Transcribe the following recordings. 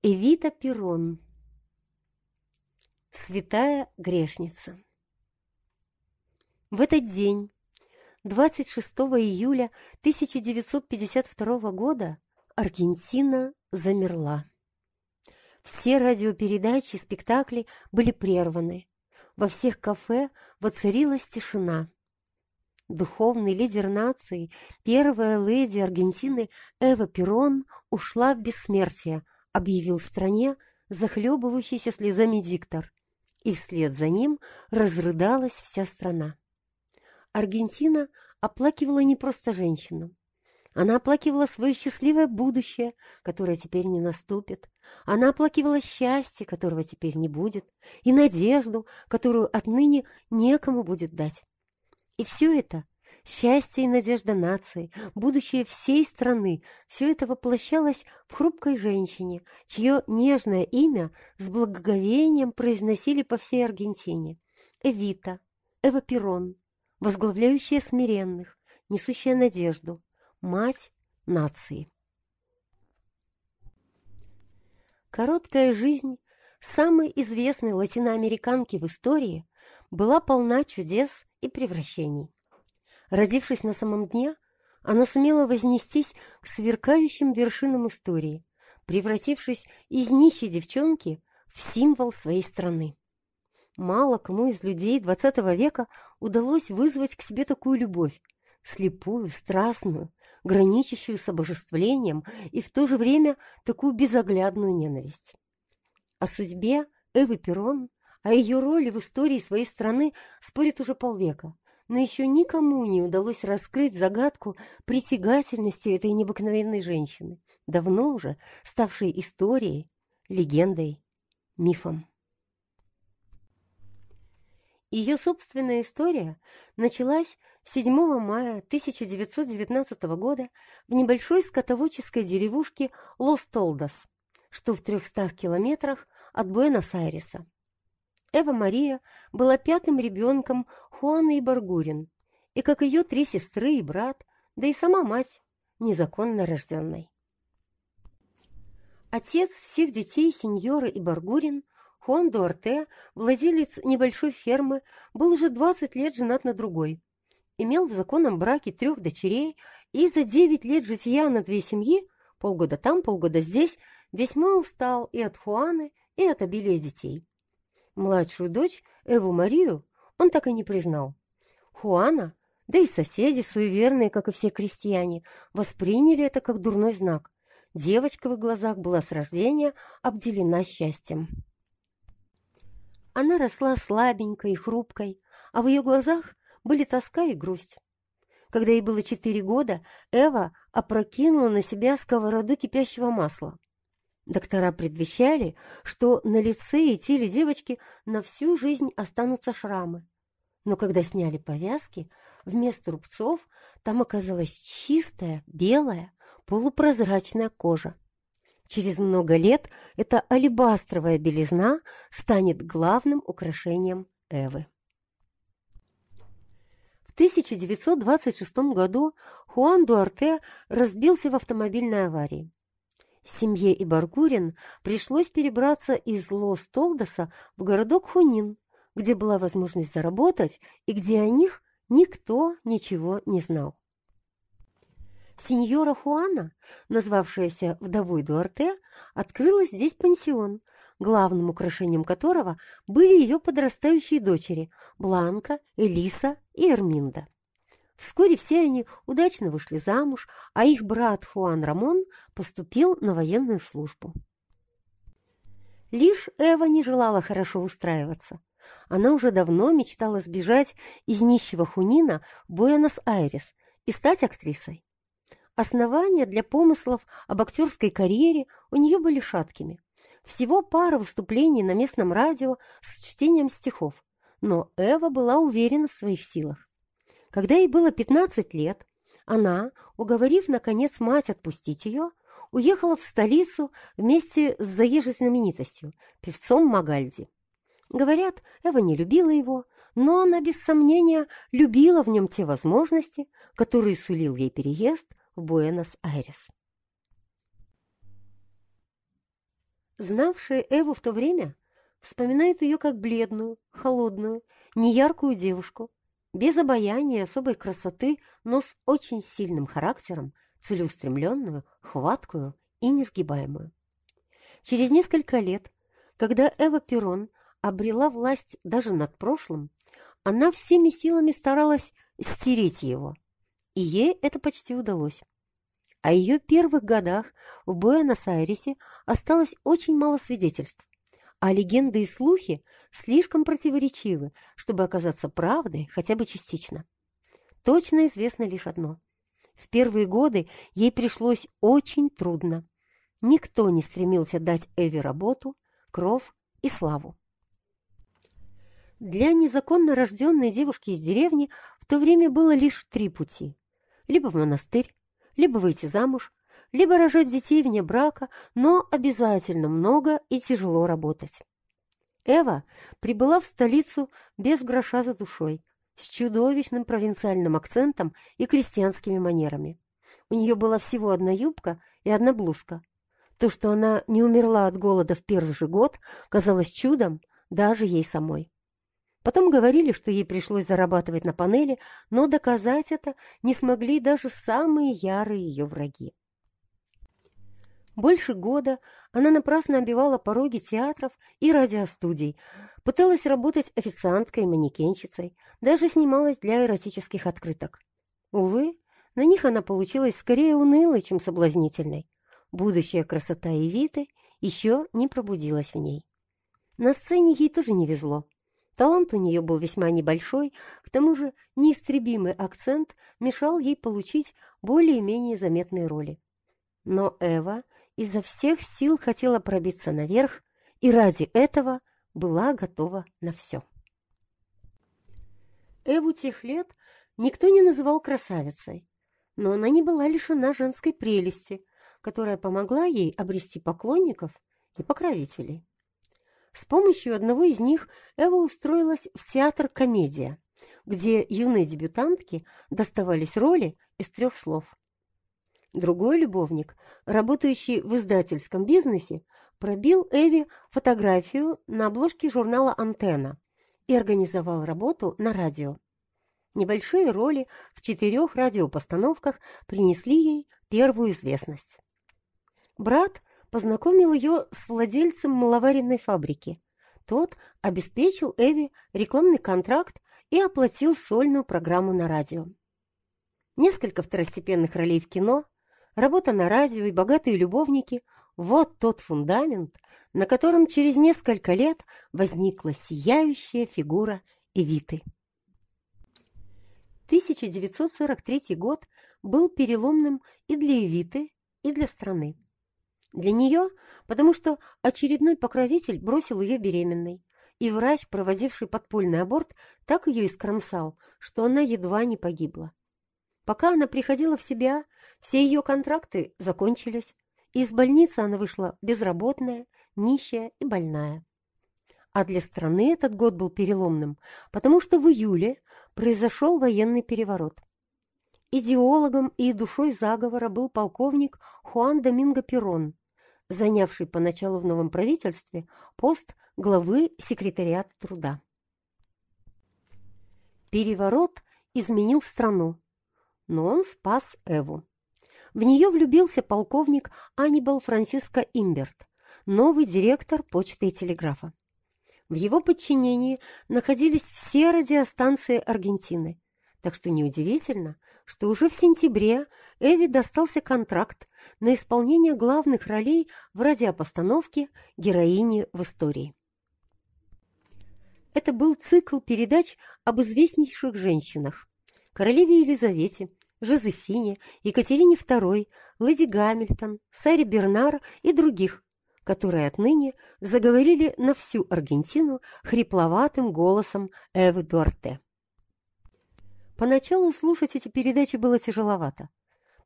Эвита Перрон Святая грешница В этот день, 26 июля 1952 года, Аргентина замерла. Все радиопередачи и спектакли были прерваны. Во всех кафе воцарилась тишина. Духовный лидер нации, первая леди Аргентины Эва Перрон ушла в бессмертие – объявил в стране захлебывающийся слезами диктор, и вслед за ним разрыдалась вся страна. Аргентина оплакивала не просто женщину. Она оплакивала свое счастливое будущее, которое теперь не наступит. Она оплакивала счастье, которого теперь не будет, и надежду, которую отныне некому будет дать. И все это Счастье и надежда нации, будущее всей страны – все это воплощалось в хрупкой женщине, чье нежное имя с благоговением произносили по всей Аргентине. Эвита, Эва Перрон, возглавляющая смиренных, несущая надежду, мать нации. Короткая жизнь самой известной латиноамериканки в истории была полна чудес и превращений. Родившись на самом дне, она сумела вознестись к сверкающим вершинам истории, превратившись из нищей девчонки в символ своей страны. Мало кому из людей XX века удалось вызвать к себе такую любовь, слепую, страстную, граничащую с обожествлением и в то же время такую безоглядную ненависть. О судьбе Эвы Перрон, о ее роли в истории своей страны спорят уже полвека, но еще никому не удалось раскрыть загадку притягательности этой необыкновенной женщины, давно уже ставшей историей, легендой, мифом. Ее собственная история началась 7 мая 1919 года в небольшой скотоводческой деревушке Лос-Толдос, что в 300 километрах от Буэнос-Айреса. Эва Мария была пятым ребенком Хуаны и Баргурин, и как ее три сестры и брат, да и сама мать, незаконно рожденной. Отец всех детей сеньора и Баргурин, Хуан Дуарте, владелец небольшой фермы, был уже 20 лет женат на другой, имел в законном браке трех дочерей и за 9 лет жития на две семьи, полгода там, полгода здесь, весьма устал и от Хуаны, и от обилия детей. Младшую дочь, Эву Марию, он так и не признал. Хуана, да и соседи, суеверные, как и все крестьяне, восприняли это как дурной знак. Девочка в их глазах была с рождения обделена счастьем. Она росла слабенькой и хрупкой, а в ее глазах были тоска и грусть. Когда ей было четыре года, Эва опрокинула на себя сковороду кипящего масла. Доктора предвещали, что на лице и теле девочки на всю жизнь останутся шрамы. Но когда сняли повязки, вместо рубцов там оказалась чистая, белая, полупрозрачная кожа. Через много лет эта алебастровая белизна станет главным украшением Эвы. В 1926 году Хуан Дуарте разбился в автомобильной аварии. Семье Ибаргурин пришлось перебраться из Лос-Толдоса в городок Хунин, где была возможность заработать и где о них никто ничего не знал. Сеньора Хуана, назвавшаяся вдовой Дуарте, открыла здесь пансион, главным украшением которого были ее подрастающие дочери Бланка, Элиса и Эрминда. Вскоре все они удачно вышли замуж, а их брат Хуан Рамон поступил на военную службу. Лишь Эва не желала хорошо устраиваться. Она уже давно мечтала сбежать из нищего Хунина в Буэнос-Айрес и стать актрисой. Основания для помыслов об актерской карьере у нее были шаткими. Всего пара выступлений на местном радио с чтением стихов, но Эва была уверена в своих силах. Когда ей было 15 лет, она, уговорив, наконец, мать отпустить ее, уехала в столицу вместе с заезжей знаменитостью, певцом Магальди. Говорят, Эва не любила его, но она, без сомнения, любила в нем те возможности, которые сулил ей переезд в Буэнос-Айрес. Знавшие Эву в то время вспоминают ее как бледную, холодную, неяркую девушку, без обаяния и особой красоты, но с очень сильным характером, целеустремленную, хваткую и несгибаемую. Через несколько лет, когда Эва Перрон обрела власть даже над прошлым, она всеми силами старалась стереть его, и ей это почти удалось. О ее первых годах в Буэнос-Айресе осталось очень мало свидетельств, а легенды и слухи слишком противоречивы, чтобы оказаться правдой хотя бы частично. Точно известно лишь одно. В первые годы ей пришлось очень трудно. Никто не стремился дать Эви работу, кров и славу. Для незаконно рожденной девушки из деревни в то время было лишь три пути. Либо в монастырь, либо выйти замуж, либо рожать детей вне брака, но обязательно много и тяжело работать. Эва прибыла в столицу без гроша за душой, с чудовищным провинциальным акцентом и крестьянскими манерами. У нее была всего одна юбка и одна блузка. То, что она не умерла от голода в первый же год, казалось чудом даже ей самой. Потом говорили, что ей пришлось зарабатывать на панели, но доказать это не смогли даже самые ярые ее враги. Больше года она напрасно обивала пороги театров и радиостудий, пыталась работать официанткой и манекенщицей, даже снималась для эротических открыток. Увы, на них она получилась скорее унылой, чем соблазнительной. Будущая красота Эвиты еще не пробудилась в ней. На сцене ей тоже не везло. Талант у нее был весьма небольшой, к тому же неистребимый акцент мешал ей получить более-менее заметные роли. Но Эва изо всех сил хотела пробиться наверх и ради этого была готова на все. Эву тех лет никто не называл красавицей, но она не была лишена женской прелести, которая помогла ей обрести поклонников и покровителей. С помощью одного из них Эва устроилась в театр «Комедия», где юные дебютантки доставались роли из трех слов. Другой любовник, работающий в издательском бизнесе, пробил Эви фотографию на обложке журнала «Антенна» и организовал работу на радио. Небольшие роли в четырех радиопостановках принесли ей первую известность. Брат познакомил ее с владельцем маловаренной фабрики. Тот обеспечил Эви рекламный контракт и оплатил сольную программу на радио. Несколько второстепенных ролей в кино, работа на радио и богатые любовники – вот тот фундамент, на котором через несколько лет возникла сияющая фигура Эвиты. 1943 год был переломным и для Эвиты, и для страны. Для нее, потому что очередной покровитель бросил ее беременной, и врач, проводивший подпольный аборт, так ее искромсал, что она едва не погибла. Пока она приходила в себя, все ее контракты закончились, и из больницы она вышла безработная, нищая и больная. А для страны этот год был переломным, потому что в июле произошел военный переворот. Идеологом и душой заговора был полковник Хуан Доминго Перрон, занявший поначалу в новом правительстве пост главы секретариата труда. Переворот изменил страну, но он спас Эву. В нее влюбился полковник Анибал Франциско Имберт, новый директор почты и телеграфа. В его подчинении находились все радиостанции Аргентины, так что неудивительно, что уже в сентябре Эви достался контракт на исполнение главных ролей в радиопостановке «Героини в истории». Это был цикл передач об известнейших женщинах – королеве Елизавете, Жозефине, Екатерине II, Леди Гамильтон, Саре Бернар и других, которые отныне заговорили на всю Аргентину хрипловатым голосом Эвы Дуарте. Поначалу слушать эти передачи было тяжеловато.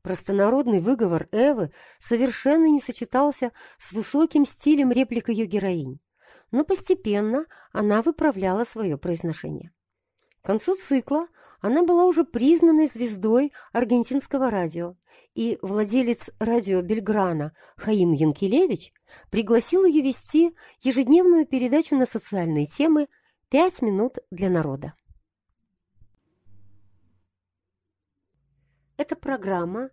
Простонародный выговор Эвы совершенно не сочетался с высоким стилем реплик ее героинь, но постепенно она выправляла свое произношение. К концу цикла она была уже признанной звездой аргентинского радио и владелец радио Бельграна Хаим Янкелевич пригласил ее вести ежедневную передачу на социальные темы «Пять минут для народа». Эта программа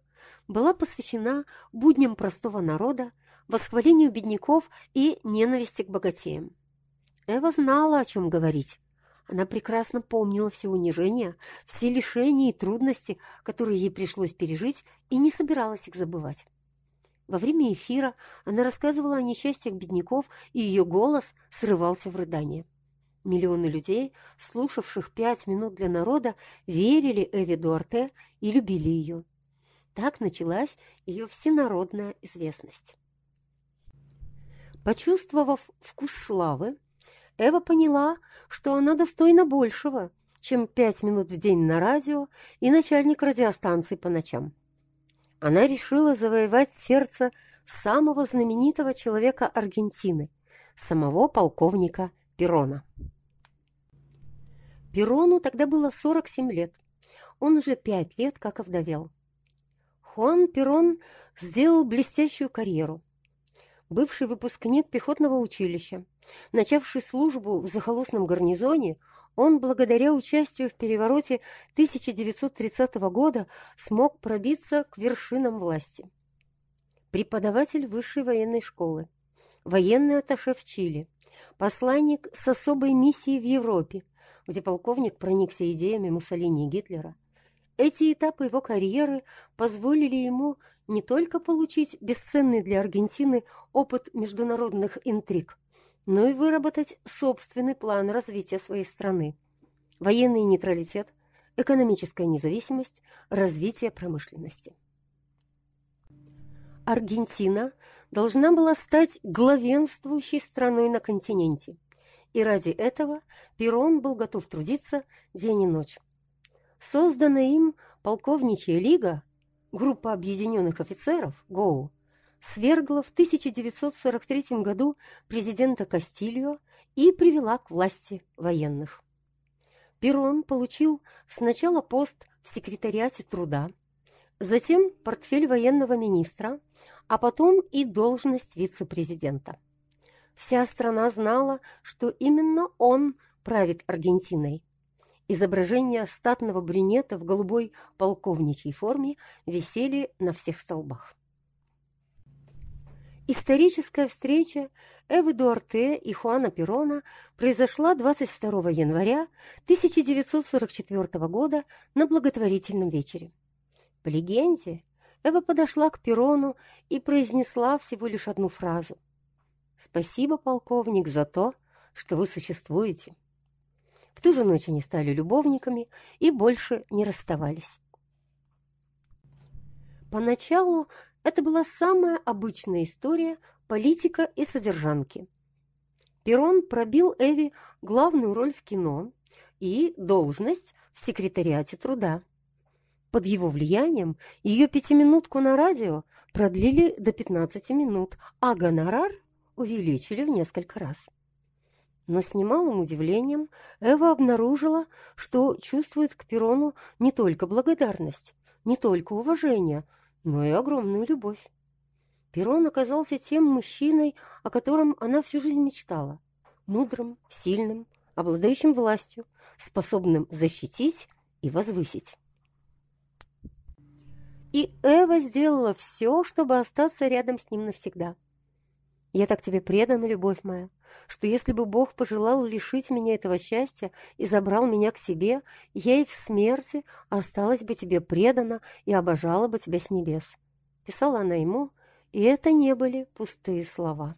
была посвящена будням простого народа, восхвалению бедняков и ненависти к богатеям. Эва знала, о чем говорить. Она прекрасно помнила все унижения, все лишения и трудности, которые ей пришлось пережить, и не собиралась их забывать. Во время эфира она рассказывала о несчастьях бедняков, и ее голос срывался в рыдание. Миллионы людей, слушавших пять минут для народа, верили Эве Дуарте и любили ее. Так началась ее всенародная известность. Почувствовав вкус славы, Эва поняла, что она достойна большего, чем пять минут в день на радио и начальник радиостанции по ночам. Она решила завоевать сердце самого знаменитого человека Аргентины, самого полковника Перона. Перону тогда было 47 лет. Он уже пять лет как овдовел. Хуан Перон сделал блестящую карьеру. Бывший выпускник пехотного училища, Начавший службу в захолустном гарнизоне, он, благодаря участию в перевороте 1930 года, смог пробиться к вершинам власти. Преподаватель высшей военной школы, военный атташе в Чили, посланник с особой миссией в Европе, где полковник проникся идеями Муссолини и Гитлера. Эти этапы его карьеры позволили ему не только получить бесценный для Аргентины опыт международных интриг, но и выработать собственный план развития своей страны. Военный нейтралитет, экономическая независимость, развитие промышленности. Аргентина должна была стать главенствующей страной на континенте, и ради этого Перрон был готов трудиться день и ночь. Созданная им полковничья лига, группа объединенных офицеров, ГОУ, свергла в 1943 году президента Кастильо и привела к власти военных. Перрон получил сначала пост в секретариате труда, затем портфель военного министра, а потом и должность вице-президента. Вся страна знала, что именно он правит Аргентиной. Изображения статного брюнета в голубой полковничьей форме висели на всех столбах. Историческая встреча Эвы Дуарте и Хуана Перона произошла 22 января 1944 года на благотворительном вечере. По легенде, Эва подошла к Перону и произнесла всего лишь одну фразу. «Спасибо, полковник, за то, что вы существуете». В ту же ночь они стали любовниками и больше не расставались. Поначалу это была самая обычная история политика и содержанки. Перрон пробил Эви главную роль в кино и должность в секретариате труда. Под его влиянием ее пятиминутку на радио продлили до 15 минут, а гонорар увеличили в несколько раз. Но с немалым удивлением Эва обнаружила, что чувствует к Перрону не только благодарность, не только уважение – и огромную любовь. Перрон оказался тем мужчиной, о котором она всю жизнь мечтала. Мудрым, сильным, обладающим властью, способным защитить и возвысить. И Эва сделала все, чтобы остаться рядом с ним навсегда. Я так тебе предана, любовь моя, что если бы Бог пожелал лишить меня этого счастья и забрал меня к себе, я и в смерти осталась бы тебе предана и обожала бы тебя с небес. Писала она ему, и это не были пустые слова.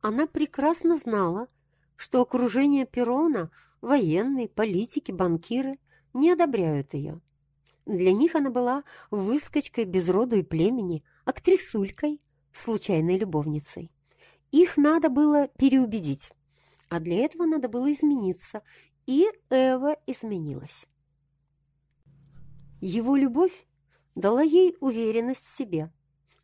Она прекрасно знала, что окружение Перона, военные, политики, банкиры не одобряют ее. Для них она была выскочкой без роду и племени, актрисулькой, случайной любовницей. Их надо было переубедить, а для этого надо было измениться, и Эва изменилась. Его любовь дала ей уверенность в себе,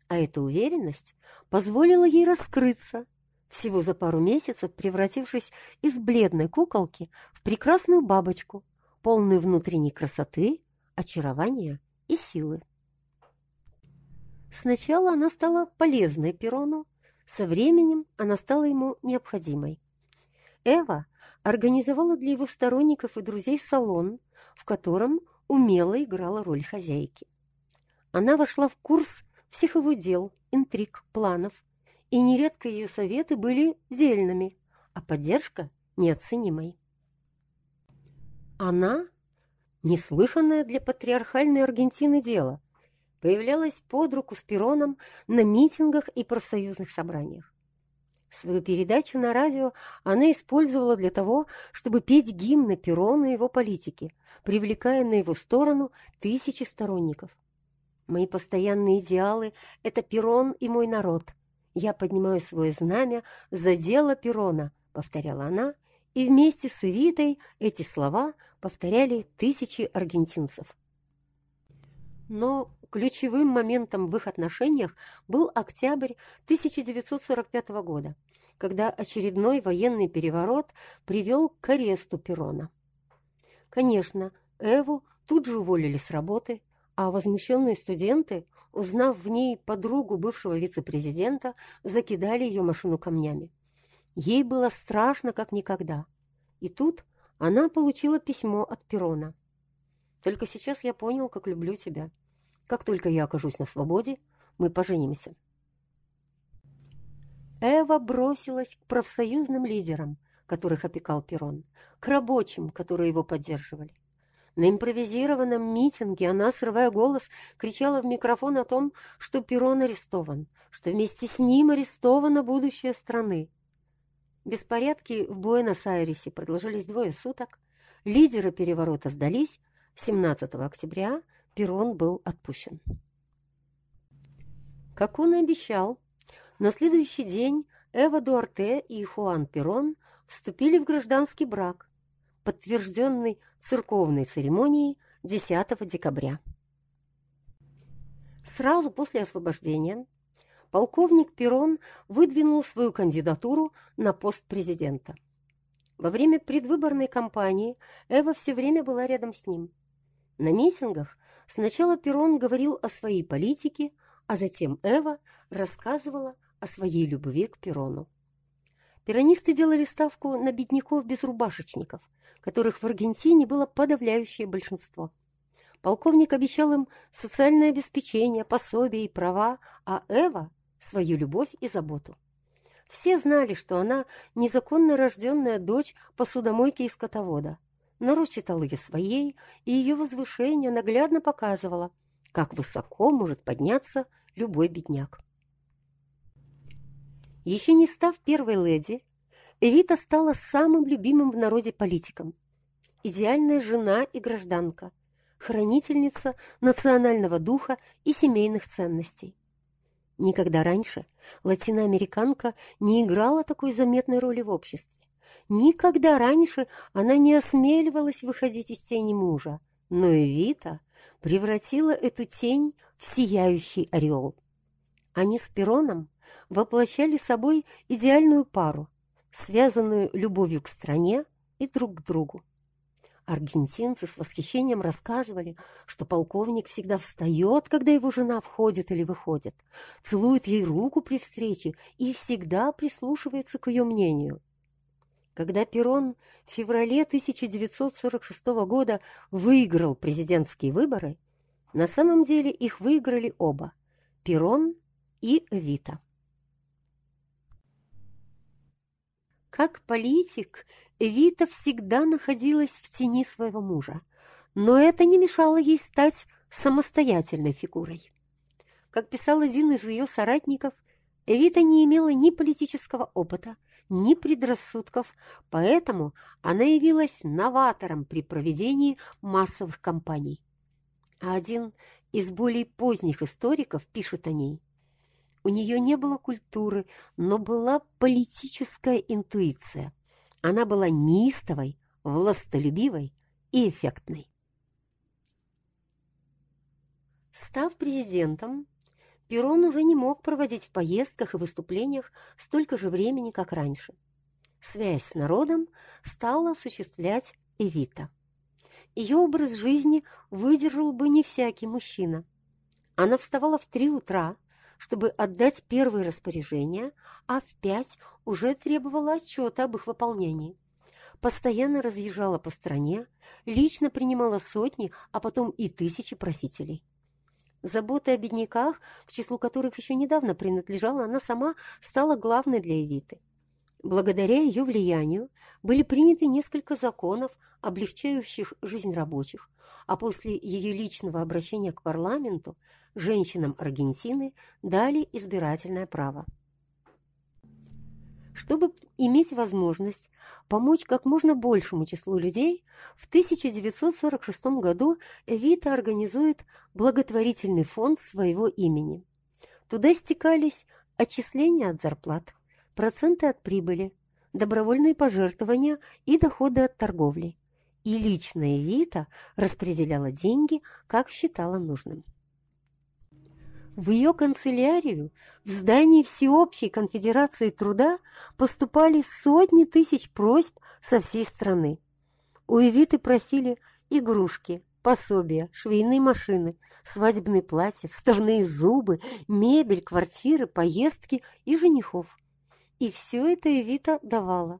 а эта уверенность позволила ей раскрыться, всего за пару месяцев превратившись из бледной куколки в прекрасную бабочку, полную внутренней красоты, очарования и силы. Сначала она стала полезной Перону, со временем она стала ему необходимой. Эва организовала для его сторонников и друзей салон, в котором умело играла роль хозяйки. Она вошла в курс всех его дел, интриг, планов, и нередко ее советы были дельными, а поддержка неоценимой. Она, неслыханное для патриархальной Аргентины дело, появлялась под руку с Пероном на митингах и профсоюзных собраниях. Свою передачу на радио она использовала для того, чтобы петь гимны Перону и его политики, привлекая на его сторону тысячи сторонников. Мои постоянные идеалы — это Перон и мой народ. Я поднимаю свое знамя за дело Перона, — повторяла она, и вместе с Эвитой эти слова повторяли тысячи аргентинцев. Но ключевым моментом в их отношениях был октябрь 1945 года, когда очередной военный переворот привел к аресту Перона. Конечно, Эву тут же уволили с работы, а возмущенные студенты, узнав в ней подругу бывшего вице-президента, закидали ее машину камнями. Ей было страшно, как никогда. И тут она получила письмо от Перона. «Только сейчас я понял, как люблю тебя. Как только я окажусь на свободе, мы поженимся». Эва бросилась к профсоюзным лидерам, которых опекал Перон, к рабочим, которые его поддерживали. На импровизированном митинге она, срывая голос, кричала в микрофон о том, что Перон арестован, что вместе с ним арестовано будущее страны. Беспорядки в Буэнос-Айресе продолжились двое суток. Лидеры переворота сдались. 17 октября Перон был отпущен. Как он и обещал, на следующий день Эва Дуарте и Хуан Перон вступили в гражданский брак, подтвержденный церковной церемонией 10 декабря. Сразу после освобождения полковник Перрон выдвинул свою кандидатуру на пост президента. Во время предвыборной кампании Эва все время была рядом с ним. На митингах сначала Перрон говорил о своей политике, а затем Эва рассказывала о своей любви к Перрону. Перонисты делали ставку на бедняков-безрубашечников, которых в Аргентине было подавляющее большинство. Полковник обещал им социальное обеспечение, пособие и права, а Эва – свою любовь и заботу. Все знали, что она незаконно рожденная дочь посудомойки и скотовода. Народ считал ее своей, и ее возвышение наглядно показывало, как высоко может подняться любой бедняк. Еще не став первой леди, Эвита стала самым любимым в народе политиком. Идеальная жена и гражданка, хранительница национального духа и семейных ценностей. Никогда раньше латиноамериканка не играла такой заметной роли в обществе. Никогда раньше она не осмеливалась выходить из тени мужа, но Эвита превратила эту тень в сияющий орел. Они с Пероном воплощали собой идеальную пару, связанную любовью к стране и друг к другу. Аргентинцы с восхищением рассказывали, что полковник всегда встает, когда его жена входит или выходит, целует ей руку при встрече и всегда прислушивается к ее мнению. Когда Перрон в феврале 1946 года выиграл президентские выборы, на самом деле их выиграли оба – Перрон и Вита. Как политик, Вита всегда находилась в тени своего мужа, но это не мешало ей стать самостоятельной фигурой. Как писал один из ее соратников, Эвита не имела ни политического опыта, ни предрассудков, поэтому она явилась новатором при проведении массовых кампаний. А один из более поздних историков пишет о ней. У нее не было культуры, но была политическая интуиция. Она была неистовой, властолюбивой и эффектной. Став президентом, Перрон уже не мог проводить в поездках и выступлениях столько же времени, как раньше. Связь с народом стала осуществлять Эвита. ее образ жизни выдержал бы не всякий мужчина. Она вставала в три утра, чтобы отдать первые распоряжения, а в пять уже требовала отчета об их выполнении. Постоянно разъезжала по стране, лично принимала сотни, а потом и тысячи просителей. Забота о бедняках, к числу которых еще недавно принадлежала она сама, стала главной для Эвиты. Благодаря ее влиянию были приняты несколько законов, облегчающих жизнь рабочих, а после ее личного обращения к парламенту женщинам Аргентины дали избирательное право. Чтобы иметь возможность помочь как можно большему числу людей, в 1946 году Эвита организует благотворительный фонд своего имени. Туда стекались отчисления от зарплат, проценты от прибыли, добровольные пожертвования и доходы от торговли. И личная Эвита распределяла деньги, как считала нужным. В ее канцелярию в здании Всеобщей конфедерации труда поступали сотни тысяч просьб со всей страны. У Эвиты просили игрушки, пособия, швейные машины, свадебные платья, вставные зубы, мебель, квартиры, поездки и женихов. И все это Эвита давала.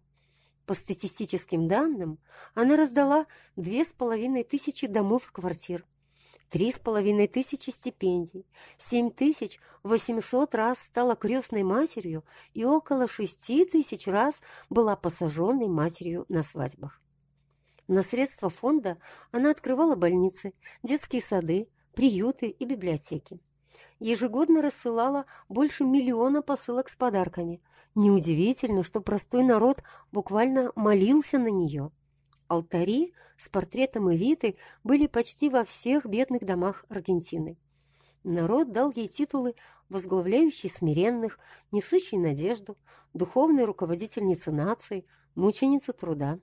По статистическим данным, она раздала две с половиной тысячи домов и квартир, Три с половиной тысячи стипендий, семь тысяч восемьсот раз стала крестной матерью и около шести тысяч раз была посаженной матерью на свадьбах. На средства фонда она открывала больницы, детские сады, приюты и библиотеки. Ежегодно рассылала больше миллиона посылок с подарками. Неудивительно, что простой народ буквально молился на нее. Алтари с портретом Эвиты были почти во всех бедных домах Аргентины. Народ дал ей титулы возглавляющей смиренных, несущей надежду, духовной руководительницы нации, мученицы труда.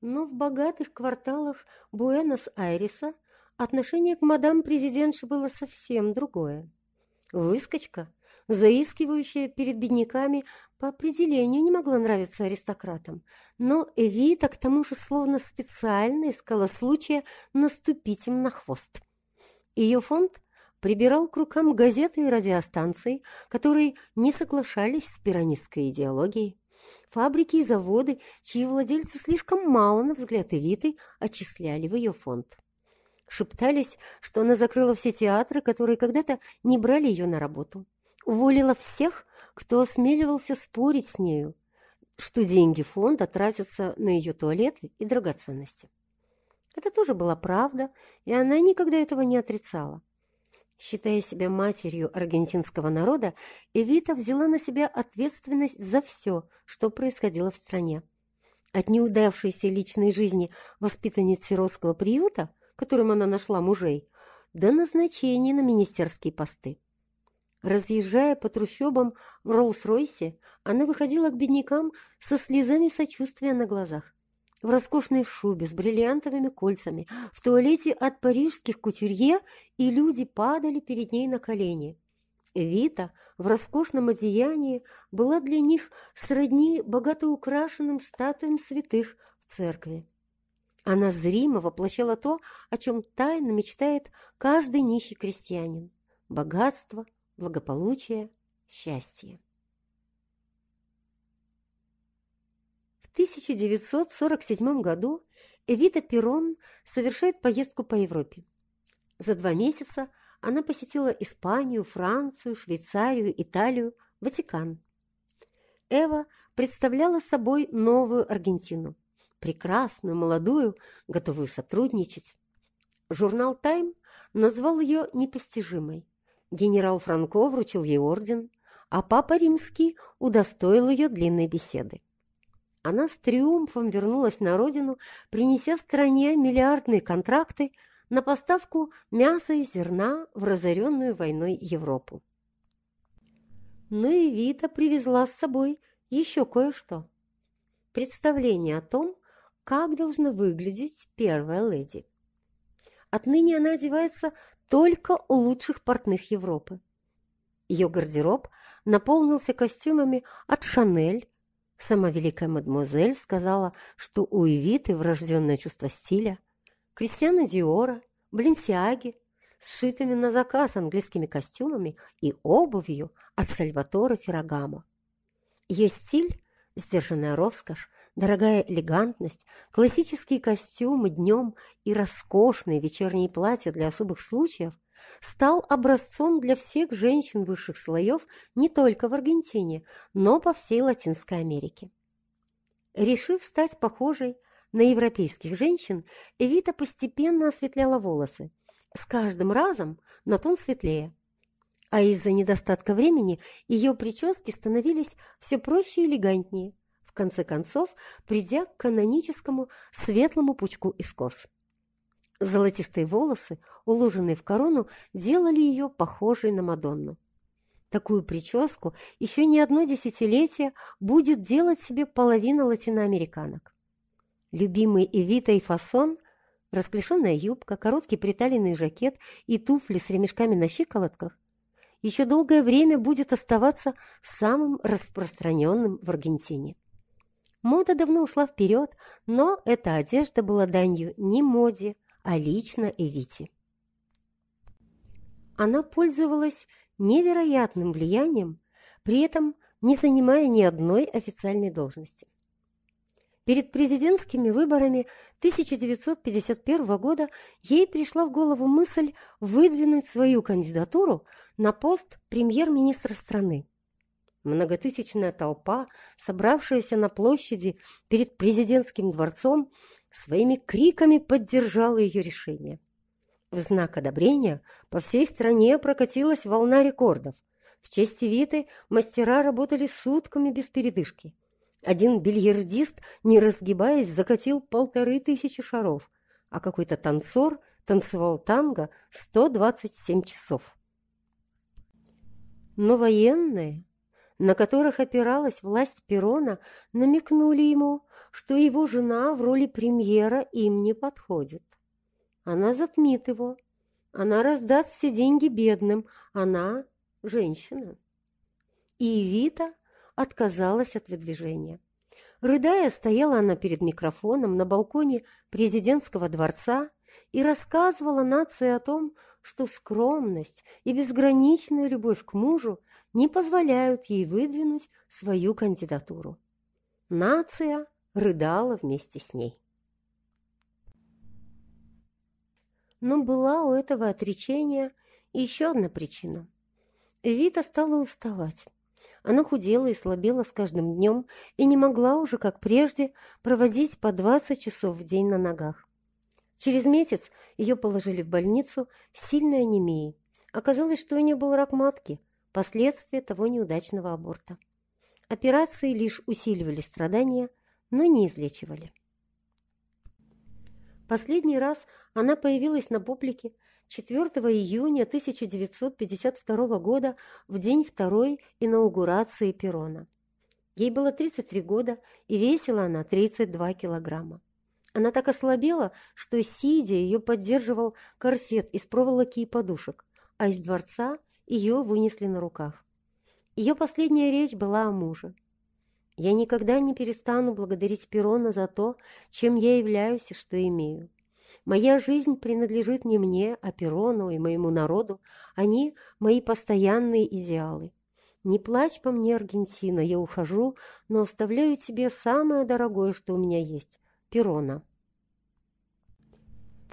Но в богатых кварталах Буэнос-Айреса отношение к мадам-президентше было совсем другое. Выскочка, заискивающая перед бедняками, по определению не могла нравиться аристократам, но Эвита к тому же словно специально искала случая наступить им на хвост. Ее фонд прибирал к рукам газеты и радиостанции, которые не соглашались с пиранистской идеологией, фабрики и заводы, чьи владельцы слишком мало, на взгляд Эвиты, отчисляли в ее фонд. Шептались, что она закрыла все театры, которые когда-то не брали ее на работу уволила всех, кто осмеливался спорить с нею, что деньги фонда тратятся на ее туалеты и драгоценности. Это тоже была правда, и она никогда этого не отрицала. Считая себя матерью аргентинского народа, Эвита взяла на себя ответственность за все, что происходило в стране. От неудавшейся личной жизни воспитанниц сиротского приюта, которым она нашла мужей, до назначения на министерские посты. Разъезжая по трущобам в Роллс-Ройсе, она выходила к беднякам со слезами сочувствия на глазах. В роскошной шубе с бриллиантовыми кольцами, в туалете от парижских кутюрье, и люди падали перед ней на колени. Вита в роскошном одеянии была для них сродни богато украшенным статуям святых в церкви. Она зримо воплощала то, о чем тайно мечтает каждый нищий крестьянин – богатство – благополучие, счастье. В 1947 году Эвита Перрон совершает поездку по Европе. За два месяца она посетила Испанию, Францию, Швейцарию, Италию, Ватикан. Эва представляла собой новую Аргентину, прекрасную, молодую, готовую сотрудничать. Журнал «Тайм» назвал ее непостижимой. Генерал Франко вручил ей орден, а папа римский удостоил ее длинной беседы. Она с триумфом вернулась на родину, принеся стране миллиардные контракты на поставку мяса и зерна в разоренную войной Европу. Но и Вита привезла с собой еще кое-что. Представление о том, как должна выглядеть первая леди. Отныне она одевается только у лучших портных Европы. Ее гардероб наполнился костюмами от Шанель, Сама великая мадемуазель сказала, что у Эвиты врожденное чувство стиля. Кристиана Диора, Блинсиаги, сшитыми на заказ английскими костюмами и обувью от Сальватора Феррагамо. Ее стиль – сдержанная роскошь, дорогая элегантность, классические костюмы днем и роскошные вечерние платья для особых случаев – стал образцом для всех женщин высших слоев не только в Аргентине, но по всей Латинской Америке. Решив стать похожей на европейских женщин, Эвита постепенно осветляла волосы, с каждым разом на тон светлее. А из-за недостатка времени ее прически становились все проще и элегантнее, в конце концов придя к каноническому светлому пучку из кос. Золотистые волосы, уложенные в корону, делали ее похожей на Мадонну. Такую прическу еще не одно десятилетие будет делать себе половина латиноамериканок. Любимый Эвита и фасон, расклешенная юбка, короткий приталенный жакет и туфли с ремешками на щиколотках еще долгое время будет оставаться самым распространенным в Аргентине. Мода давно ушла вперед, но эта одежда была данью не моде, а лично Эвити. Она пользовалась невероятным влиянием, при этом не занимая ни одной официальной должности. Перед президентскими выборами 1951 года ей пришла в голову мысль выдвинуть свою кандидатуру на пост премьер-министра страны. Многотысячная толпа, собравшаяся на площади перед президентским дворцом, своими криками поддержала ее решение. В знак одобрения по всей стране прокатилась волна рекордов. В честь Виты мастера работали сутками без передышки. Один бильярдист, не разгибаясь, закатил полторы тысячи шаров, а какой-то танцор танцевал танго 127 часов. Но военные, на которых опиралась власть Перона, намекнули ему, что его жена в роли премьера им не подходит. Она затмит его, она раздаст все деньги бедным, она женщина. И Вита отказалась от выдвижения. Рыдая, стояла она перед микрофоном на балконе президентского дворца и рассказывала нации о том, что скромность и безграничная любовь к мужу не позволяют ей выдвинуть свою кандидатуру. Нация рыдала вместе с ней. Но была у этого отречения еще одна причина. Вита стала уставать. Она худела и слабела с каждым днем и не могла уже, как прежде, проводить по 20 часов в день на ногах. Через месяц ее положили в больницу с сильной анемией. Оказалось, что у нее был рак матки, последствия того неудачного аборта. Операции лишь усиливали страдания, но не излечивали. Последний раз она появилась на публике 4 июня 1952 года в день второй инаугурации Перона. Ей было 33 года, и весила она 32 килограмма. Она так ослабела, что, сидя, ее поддерживал корсет из проволоки и подушек, а из дворца ее вынесли на руках. Ее последняя речь была о муже. Я никогда не перестану благодарить Перона за то, чем я являюсь и что имею. Моя жизнь принадлежит не мне, а Перону и моему народу. Они – мои постоянные идеалы. Не плачь по мне, Аргентина, я ухожу, но оставляю тебе самое дорогое, что у меня есть – Перона.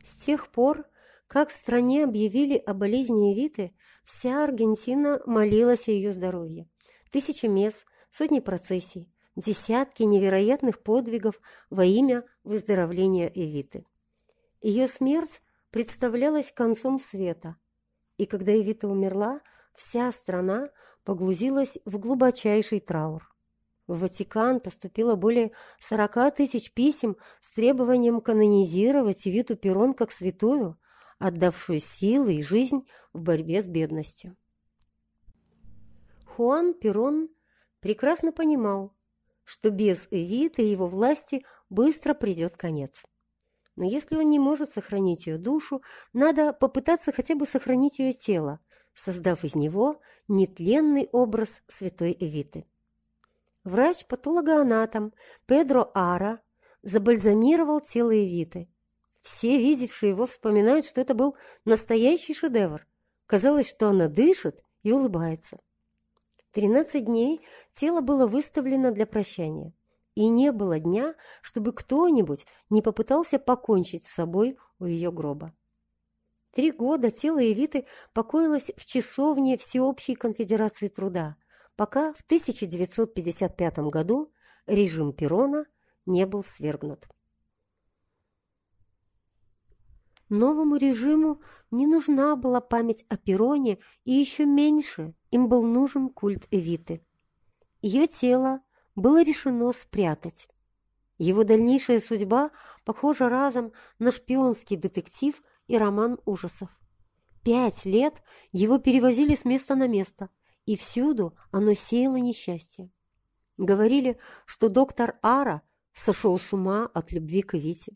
С тех пор, как в стране объявили о болезни Эвиты, вся Аргентина молилась о ее здоровье. Тысячи мес, сотни процессий, десятки невероятных подвигов во имя выздоровления Эвиты. Ее смерть представлялась концом света, и когда Эвита умерла, вся страна погрузилась в глубочайший траур. В Ватикан поступило более 40 тысяч писем с требованием канонизировать Эвиту Перрон как святую, отдавшую силы и жизнь в борьбе с бедностью. Хуан Перрон прекрасно понимал, что без Эвиты его власти быстро придет конец. Но если он не может сохранить ее душу, надо попытаться хотя бы сохранить ее тело, создав из него нетленный образ святой Эвиты. Врач-патологоанатом Педро Ара забальзамировал тело Эвиты. Все, видевшие его, вспоминают, что это был настоящий шедевр. Казалось, что она дышит и улыбается. Тринадцать дней тело было выставлено для прощания, и не было дня, чтобы кто-нибудь не попытался покончить с собой у ее гроба. Три года тело Эвиты покоилось в часовне Всеобщей конфедерации труда, пока в 1955 году режим Перона не был свергнут. Новому режиму не нужна была память о Пероне, и еще меньше им был нужен культ Эвиты. Ее тело было решено спрятать. Его дальнейшая судьба похожа разом на шпионский детектив и роман ужасов. Пять лет его перевозили с места на место, и всюду оно сеяло несчастье. Говорили, что доктор Ара сошел с ума от любви к Эвите.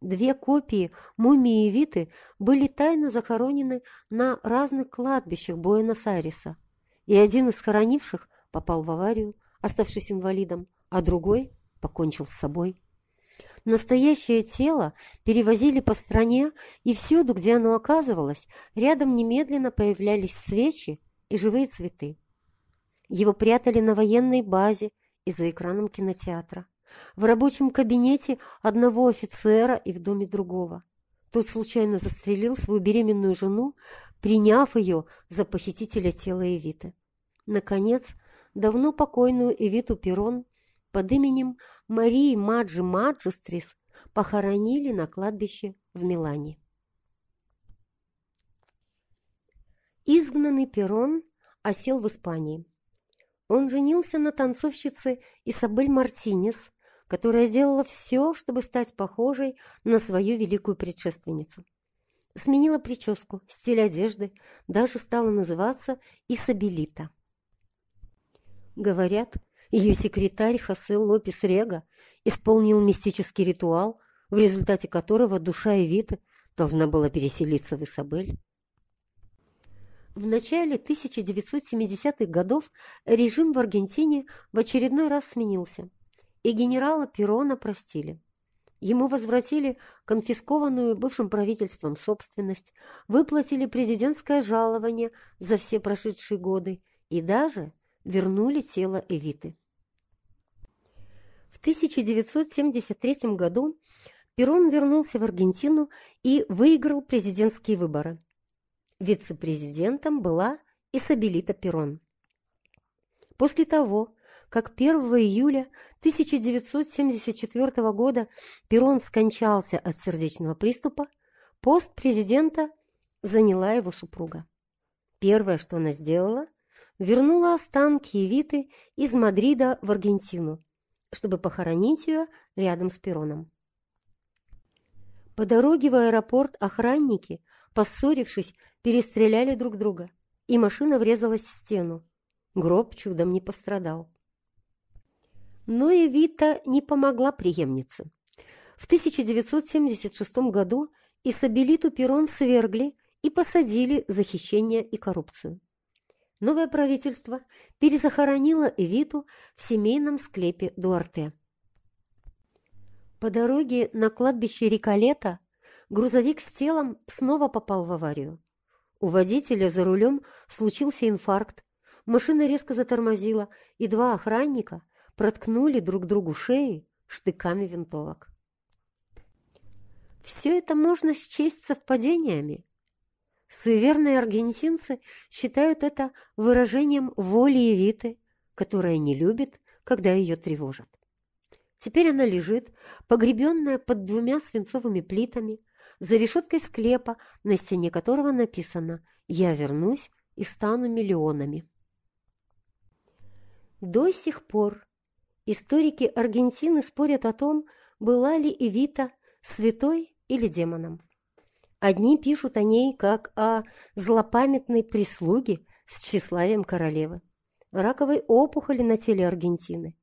Две копии мумии Виты были тайно захоронены на разных кладбищах Буэнос-Айреса, и один из хоронивших попал в аварию, оставшись инвалидом, а другой покончил с собой. Настоящее тело перевозили по стране, и всюду, где оно оказывалось, рядом немедленно появлялись свечи и живые цветы. Его прятали на военной базе и за экраном кинотеатра в рабочем кабинете одного офицера и в доме другого. Тот случайно застрелил свою беременную жену, приняв ее за похитителя тела Эвиты. Наконец, давно покойную Эвиту Перрон под именем Марии Маджи Маджестрис похоронили на кладбище в Милане. Изгнанный Перрон осел в Испании. Он женился на танцовщице Исабель Мартинес, которая делала все, чтобы стать похожей на свою великую предшественницу. Сменила прическу, стиль одежды, даже стала называться Исабелита. Говорят, ее секретарь Хосе Лопес Рега исполнил мистический ритуал, в результате которого душа Эвиты должна была переселиться в Исабель. В начале 1970-х годов режим в Аргентине в очередной раз сменился – и генерала Перона простили. Ему возвратили конфискованную бывшим правительством собственность, выплатили президентское жалование за все прошедшие годы и даже вернули тело Эвиты. В 1973 году Перон вернулся в Аргентину и выиграл президентские выборы. Вице-президентом была Исабелита Перон. После того, как 1 июля 1974 года Перрон скончался от сердечного приступа, пост президента заняла его супруга. Первое, что она сделала, вернула останки Евиты из Мадрида в Аргентину, чтобы похоронить ее рядом с Перроном. По дороге в аэропорт охранники, поссорившись, перестреляли друг друга, и машина врезалась в стену. Гроб чудом не пострадал. Но и Вита не помогла преемнице. В 1976 году Исабелиту Перрон свергли и посадили за хищение и коррупцию. Новое правительство перезахоронило Эвиту в семейном склепе Дуарте. По дороге на кладбище Риколета грузовик с телом снова попал в аварию. У водителя за рулем случился инфаркт, машина резко затормозила, и два охранника – проткнули друг другу шеи штыками винтовок. Все это можно счесть совпадениями. Суеверные аргентинцы считают это выражением воли Евиты, которая не любит, когда ее тревожат. Теперь она лежит, погребенная под двумя свинцовыми плитами, за решеткой склепа, на стене которого написано «Я вернусь и стану миллионами». До сих пор Историки Аргентины спорят о том, была ли Эвита святой или демоном. Одни пишут о ней как о злопамятной прислуге с тщеславием королевы, раковой опухоли на теле Аргентины.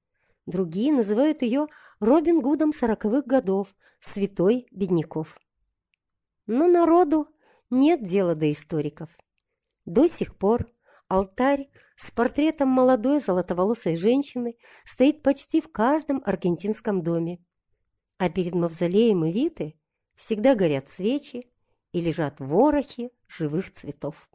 Другие называют ее Робин Гудом сороковых годов, святой бедняков. Но народу нет дела до историков. До сих пор алтарь с портретом молодой золотоволосой женщины стоит почти в каждом аргентинском доме. А перед мавзолеем Эвиты всегда горят свечи и лежат ворохи живых цветов.